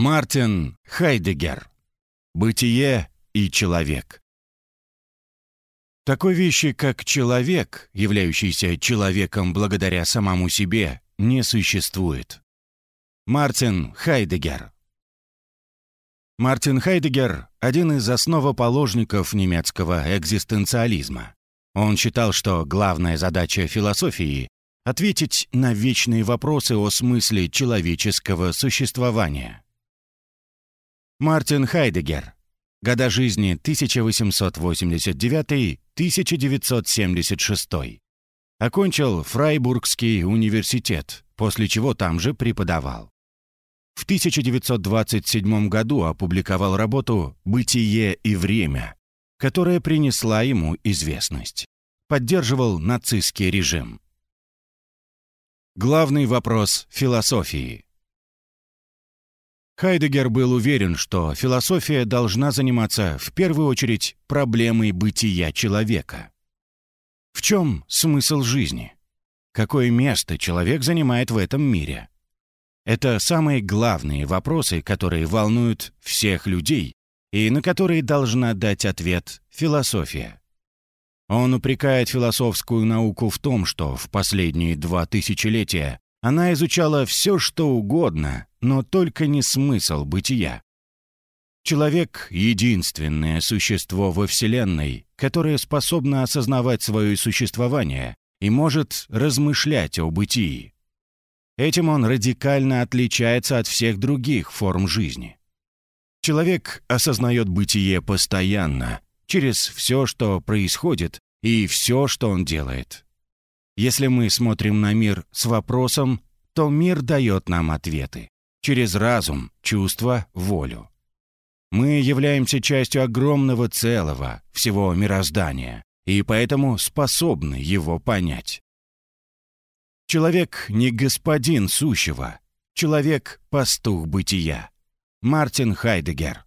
Мартин Хайдегер. Бытие и человек. Такой вещи, как человек, являющийся человеком благодаря самому себе, не существует. Мартин Хайдегер. Мартин Хайдегер – один из основоположников немецкого экзистенциализма. Он считал, что главная задача философии – ответить на вечные вопросы о смысле человеческого существования. Мартин Хайдегер. Года жизни 1889-1976. Окончил Фрайбургский университет, после чего там же преподавал. В 1927 году опубликовал работу «Бытие и время», которая принесла ему известность. Поддерживал нацистский режим. Главный вопрос философии. Хайдегер был уверен, что философия должна заниматься в первую очередь проблемой бытия человека. В чем смысл жизни? Какое место человек занимает в этом мире? Это самые главные вопросы, которые волнуют всех людей и на которые должна дать ответ философия. Он упрекает философскую науку в том, что в последние два тысячелетия она изучала все, что угодно, но только не смысл бытия. Человек — единственное существо во Вселенной, которое способно осознавать свое существование и может размышлять о бытии. Этим он радикально отличается от всех других форм жизни. Человек осознает бытие постоянно, через все, что происходит, и все, что он делает. Если мы смотрим на мир с вопросом, то мир дает нам ответы. Через разум, чувство, волю. Мы являемся частью огромного целого, всего мироздания, и поэтому способны его понять. Человек не господин сущего, человек — пастух бытия. Мартин Хайдегер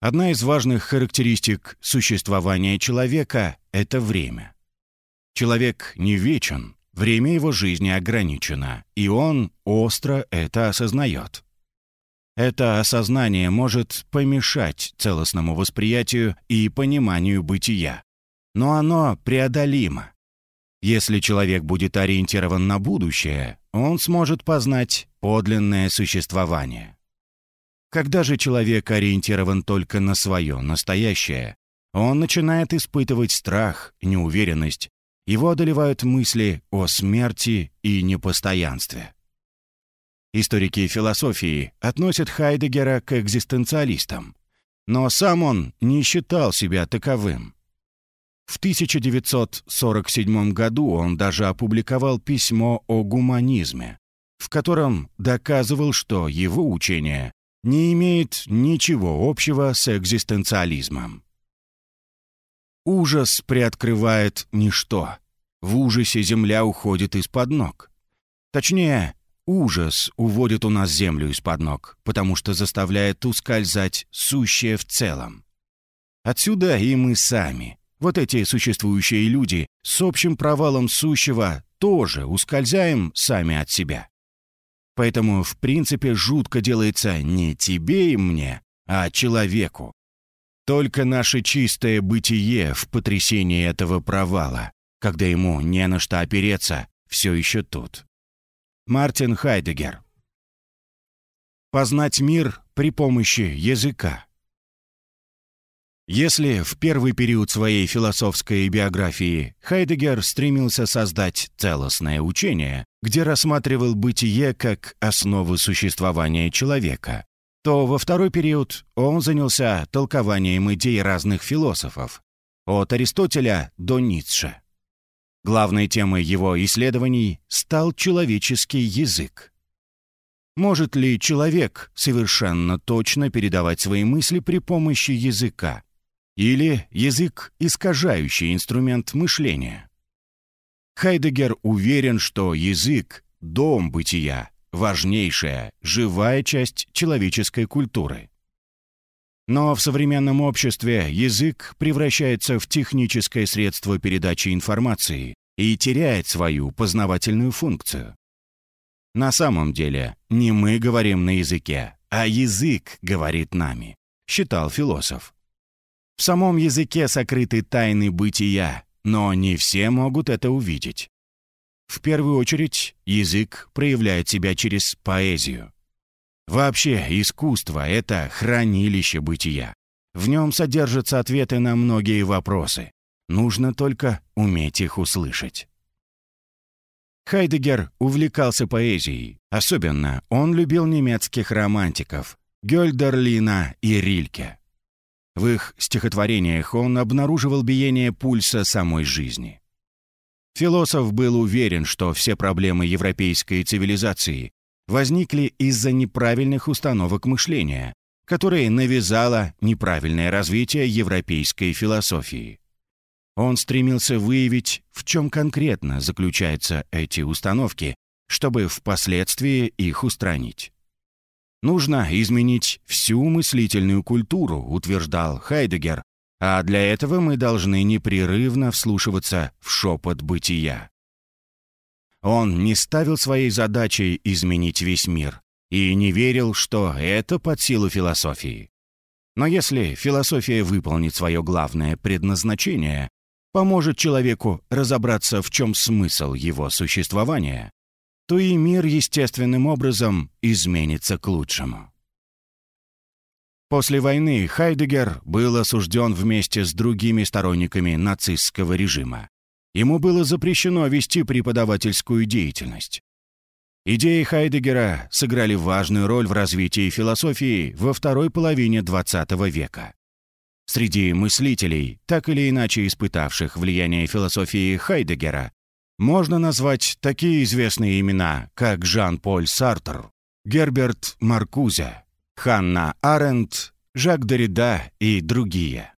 Одна из важных характеристик существования человека — это время. Человек не вечен, время его жизни ограничено, и он остро это осознает. Это осознание может помешать целостному восприятию и пониманию бытия, но оно преодолимо. Если человек будет ориентирован на будущее, он сможет познать подлинное существование. Когда же человек ориентирован только на свое настоящее, он начинает испытывать страх, неуверенность его одолевают мысли о смерти и непостоянстве. Историки философии относят Хайдегера к экзистенциалистам, но сам он не считал себя таковым. В 1947 году он даже опубликовал письмо о гуманизме, в котором доказывал, что его учение не имеет ничего общего с экзистенциализмом. Ужас приоткрывает ничто. В ужасе земля уходит из-под ног. Точнее, ужас уводит у нас землю из-под ног, потому что заставляет ускользать сущее в целом. Отсюда и мы сами, вот эти существующие люди, с общим провалом сущего тоже ускользаем сами от себя. Поэтому, в принципе, жутко делается не тебе и мне, а человеку, только наше чистое бытие в потрясении этого провала, когда ему не на что опереться, все еще тут. Мартин Хайдегер. Познать мир при помощи языка. Если в первый период своей философской биографии Хайдегер стремился создать целостное учение, где рассматривал бытие как основу существования человека, то во второй период он занялся толкованием идей разных философов, от Аристотеля до Ницше. Главной темой его исследований стал человеческий язык. Может ли человек совершенно точно передавать свои мысли при помощи языка? Или язык – искажающий инструмент мышления? Хайдегер уверен, что язык – дом бытия, важнейшая, живая часть человеческой культуры. Но в современном обществе язык превращается в техническое средство передачи информации и теряет свою познавательную функцию. На самом деле, не мы говорим на языке, а язык говорит нами, считал философ. В самом языке сокрыты тайны бытия, но не все могут это увидеть. В первую очередь, язык проявляет себя через поэзию. Вообще, искусство — это хранилище бытия. В нем содержатся ответы на многие вопросы. Нужно только уметь их услышать. Хайдегер увлекался поэзией. Особенно он любил немецких романтиков Гёльдерлина и Рильке. В их стихотворениях он обнаруживал биение пульса самой жизни. Философ был уверен, что все проблемы европейской цивилизации возникли из-за неправильных установок мышления, которые навязало неправильное развитие европейской философии. Он стремился выявить, в чем конкретно заключаются эти установки, чтобы впоследствии их устранить. Нужно изменить всю мыслительную культуру, утверждал Хайдегер, а для этого мы должны непрерывно вслушиваться в шепот бытия. Он не ставил своей задачей изменить весь мир и не верил, что это под силу философии. Но если философия выполнит свое главное предназначение, поможет человеку разобраться, в чем смысл его существования, то и мир естественным образом изменится к лучшему. После войны Хайдегер был осужден вместе с другими сторонниками нацистского режима. Ему было запрещено вести преподавательскую деятельность. Идеи Хайдегера сыграли важную роль в развитии философии во второй половине XX века. Среди мыслителей, так или иначе испытавших влияние философии Хайдегера, можно назвать такие известные имена, как Жан-Поль Сартр, Герберт Маркузе, Ханна Аренд, Жак Дорида и другие.